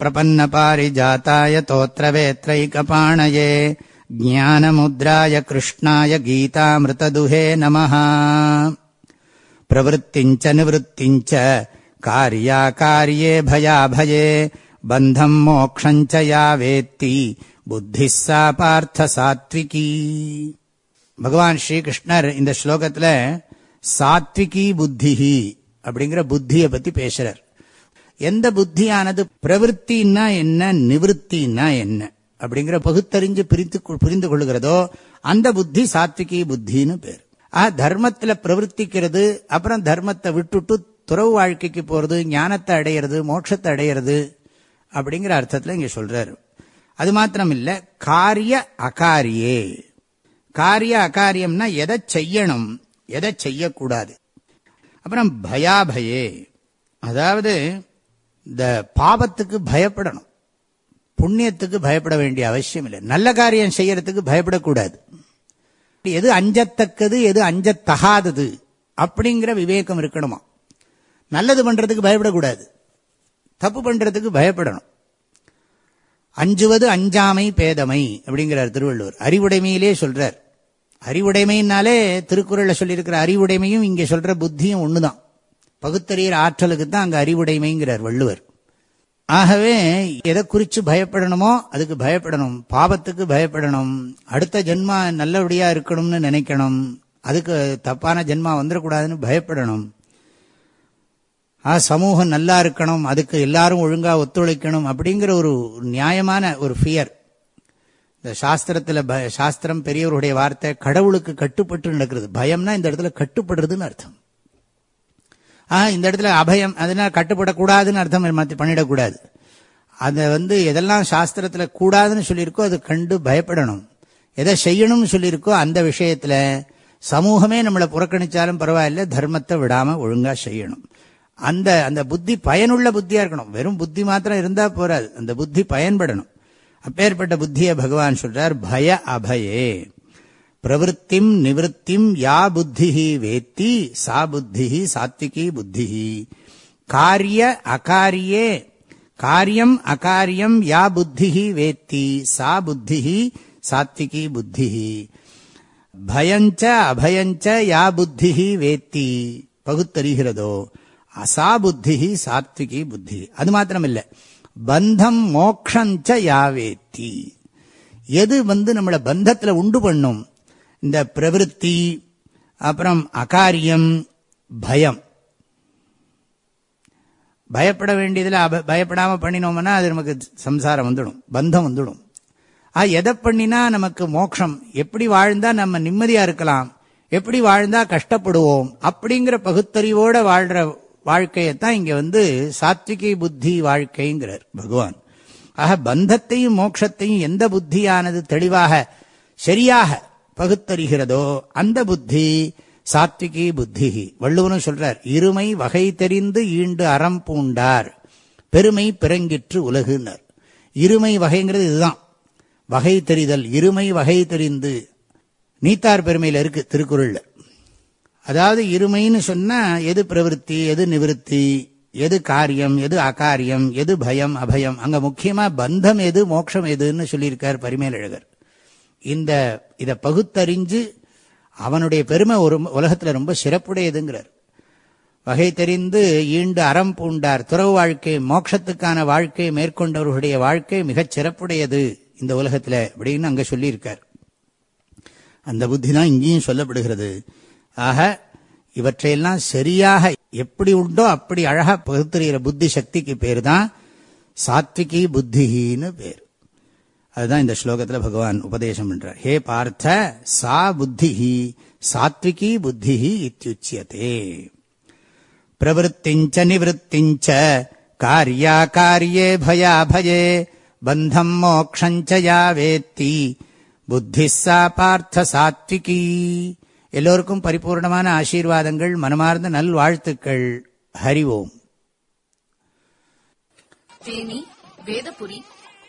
प्रपन्नपारिजाताय तोत्रवेत्रैकपाणये ज्ञानमुद्राय कृष्णाय गीतामृतदुहे नमः प्रवृत्तिम् च निवृत्तिम् च कार्याकार्ये भयाभये बन्धम् मोक्षम् च या वेत्ति புத்தி சா பார்த்த சாத்விகி பகவான் ஸ்ரீகிருஷ்ணர் இந்த ஸ்லோகத்துல சாத்விகி புத்திஹி அப்படிங்கிற புத்தியை பத்தி பேசுறார் எந்த புத்தியானது பிரவருத்தின்னா என்ன நிவத்தின்னா என்ன? அப்படிங்கிற பகுத்தறிஞ்சு பிரித்து புரிந்து கொள்கிறதோ அந்த புத்தி சாத்விகி புத்தின்னு பேர். ஆ தர்மத்துல பிரவர்த்திக்கிறது அப்புறம் தர்மத்தை விட்டுட்டு துறவு வாழ்க்கைக்கு போறது ஞானத்தை அடையிறது மோட்சத்தை அடையிறது அப்படிங்கிற அர்த்தத்தில் இங்க சொல்றாரு. அது மாத்திரம் இல்ல காரிய அகாரியே. காரிய அகாரியம்னா எதை செய்யணும் எதை செய்யக்கூடாது. அப்புறம் பயாபயே. அதாவது இந்த பாவத்துக்கு பயப்படணும். புண்ணியத்துக்கு பயப்பட வேண்டிய அவசியம் இல்லை. நல்ல காரியம் செய்யறதுக்கு பயப்படக்கூடாது. எது அஞ்சத்தக்கது எது அஞ்சத்தகாதது அப்படிங்கிற விவேகம் இருக்கணுமா? நல்லது பண்றதுக்கு பயப்படக்கூடாது. தப்பு பண்றதுக்கு பயப்படணும். அஞ்சுவது அஞ்சாமை பேதமை அப்படிங்கிறார் திருவள்ளுவர். அறிவுடைமையிலே சொல்றார். அறிவுடைமைனாலே திருக்குறள்ல சொல்லியிருக்கிற அறிவுடைமையும் இங்க சொல்ற புத்தியும் ஒண்ணுதான். பகுத்தறியர் ஆற்றலுக்கு தான் அங்கே அறிவுடைமைங்கிறார் வள்ளுவர். ஆகவே எதை குறித்து பயப்படணுமோ அதுக்கு பயப்படணும். பாவத்துக்கு பயப்படணும். அடுத்த ஜென்மா நல்லபடியாக இருக்கணும்னு நினைக்கணும். அதுக்கு தப்பான ஜென்மா வந்துடக்கூடாதுன்னு பயப்படணும். ஆ சமூகம் நல்லா இருக்கணும். அதுக்கு எல்லாரும் ஒழுங்காக ஒத்துழைக்கணும் அப்படிங்கிற ஒரு நியாயமான ஒரு ஃபியர் இந்த சாஸ்திரத்துல சாஸ்திரம் பெரியவருடைய வார்த்தை கடவுளுக்கு கட்டுப்பட்டு நடக்கிறது. பயம்னா இந்த இடத்துல கட்டுப்படுறதுன்னு அர்த்தம். ஆஹ் இந்த இடத்துல அபயம் அதனால் கட்டுப்படக்கூடாதுன்னு அர்த்தம் மாத்தி பண்ணிடக்கூடாது. அதை வந்து எதெல்லாம் சாஸ்திரத்தில் கூடாதுன்னு சொல்லியிருக்கோ அது கண்டு பயப்படணும். எதை செய்யணும்னு சொல்லியிருக்கோ அந்த விஷயத்தில் சமூகமே நம்மளை புறக்கணித்தாலும் பரவாயில்ல தர்மத்தை விடாமல் ஒழுங்காக செய்யணும். அந்த அந்த புத்தி பயனுள்ள புத்தியாக இருக்கணும். வெறும் புத்தி மாத்திரம் இருந்தால் போறாது. அந்த புத்தி பயன்படணும். அப்பேற்பட்ட புத்தியை பகவான் சொல்கிறார் பய அபயே. பிரவருத்திம் நிவத்திம் யா புத்தி வேத்தி சா புத்தி சாத்விகி புத்தி காரிய அகாரியே காரியம் அகாரியம் யா புத்தி வேத்தி சா புத்தி சாத்விகி புத்தி பயஞ்ச அபயஞ்ச யா புத்தி வேத்தி. பகுத்தறிகிறதோ அசா புத்தி சாத்விகி புத்தி அது மாத்திரம் இல்ல பந்தம் மோக்ஷஞ்ச யாவேத்தி எது வந்து நம்மளை பந்தத்துல உண்டு பண்ணும்? இந்த பிரவருத்தி அப்புறம் அகாரியம் பயம். பயப்பட வேண்டியதில் அப பயப்படாமல் பண்ணினோம்னா அது நமக்கு சம்சாரம் வந்துடும் பந்தம் வந்துடும். ஆ எதை பண்ணினா நமக்கு மோட்சம் எப்படி வாழ்ந்தா நம்ம நிம்மதியாக இருக்கலாம்? எப்படி வாழ்ந்தா கஷ்டப்படுவோம்? அப்படிங்கிற பகுத்தறிவோடு வாழ்கிற வாழ்க்கையைத்தான் இங்கே வந்து சாத்விகி புத்தி வாழ்க்கைங்கிறார் பகவான். ஆக பந்தத்தையும் மோட்சத்தையும் எந்த புத்தியானது தெளிவாக சரியாக பகுத்தறிகிறதோ அந்த புத்தி சாத்விகி புத்தி. வள்ளுவனும் சொல்றார் இருமை வகை தெரிந்து ஈண்டு அறம் பூண்டார் பெருமை பிறங்கிற்று உலகுனர். இருமை வகைங்கிறது இதுதான். வகை தெரிதல் இருமை வகை தெரிந்து நீத்தார் பெருமையில் இருக்கு திருக்குறளில். அதாவது இருமைன்னு சொன்னா எது பிரவருத்தி எது நிவத்தி எது காரியம் எது அகாரியம் எது பயம் அபயம். அங்க முக்கியமா பந்தம் எது மோட்சம் எதுன்னு சொல்லியிருக்கார் பரிமேலழகர். இந்த இதை பகுத்தறிஞ்சு அவனுடைய பெருமை ஒரு உலகத்தில் ரொம்ப சிறப்புடையதுங்கிறார். வகை தெரிந்து ஈண்டு அறம் பூண்டார். துறவு வாழ்க்கை மோட்சத்துக்கான வாழ்க்கை மேற்கொண்டவர்களுடைய வாழ்க்கை மிகச் சிறப்புடையது இந்த உலகத்தில் அப்படின்னு அங்கே சொல்லியிருக்கார். அந்த புத்தி தான் இங்கேயும் சொல்லப்படுகிறது. ஆக இவற்றையெல்லாம் சரியாக எப்படி உண்டோ அப்படி அழகா பகுத்தறிகிற புத்தி சக்திக்கு பேர் தான் சாத்விகி புத்திகின்னு பேர். அதுதான் இந்த ஸ்லோகத்துல பகவான் உபதேசம் பண்றார். ஹே பார்த்த சா புத்திஹி சாத்விகி புத்திஹி இத்தியுச்சியதே பிரவருத்திஞ்ச நிவத்திஞ்ச காரியா காரியே பயா பயே பந்தம் மோக்ஷஞ்ச யா வேத்தி புத்தி சா பார்த்த சாத்விகி. எல்லோருக்கும் பரிபூர்ணமான ஆசீர்வாதங்கள் மனமார்ந்த நல்வாழ்த்துக்கள். ஹரிவோம் தேனி வேதபுரி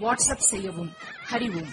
వాట్సాప్ చేయவும் హరి ఓం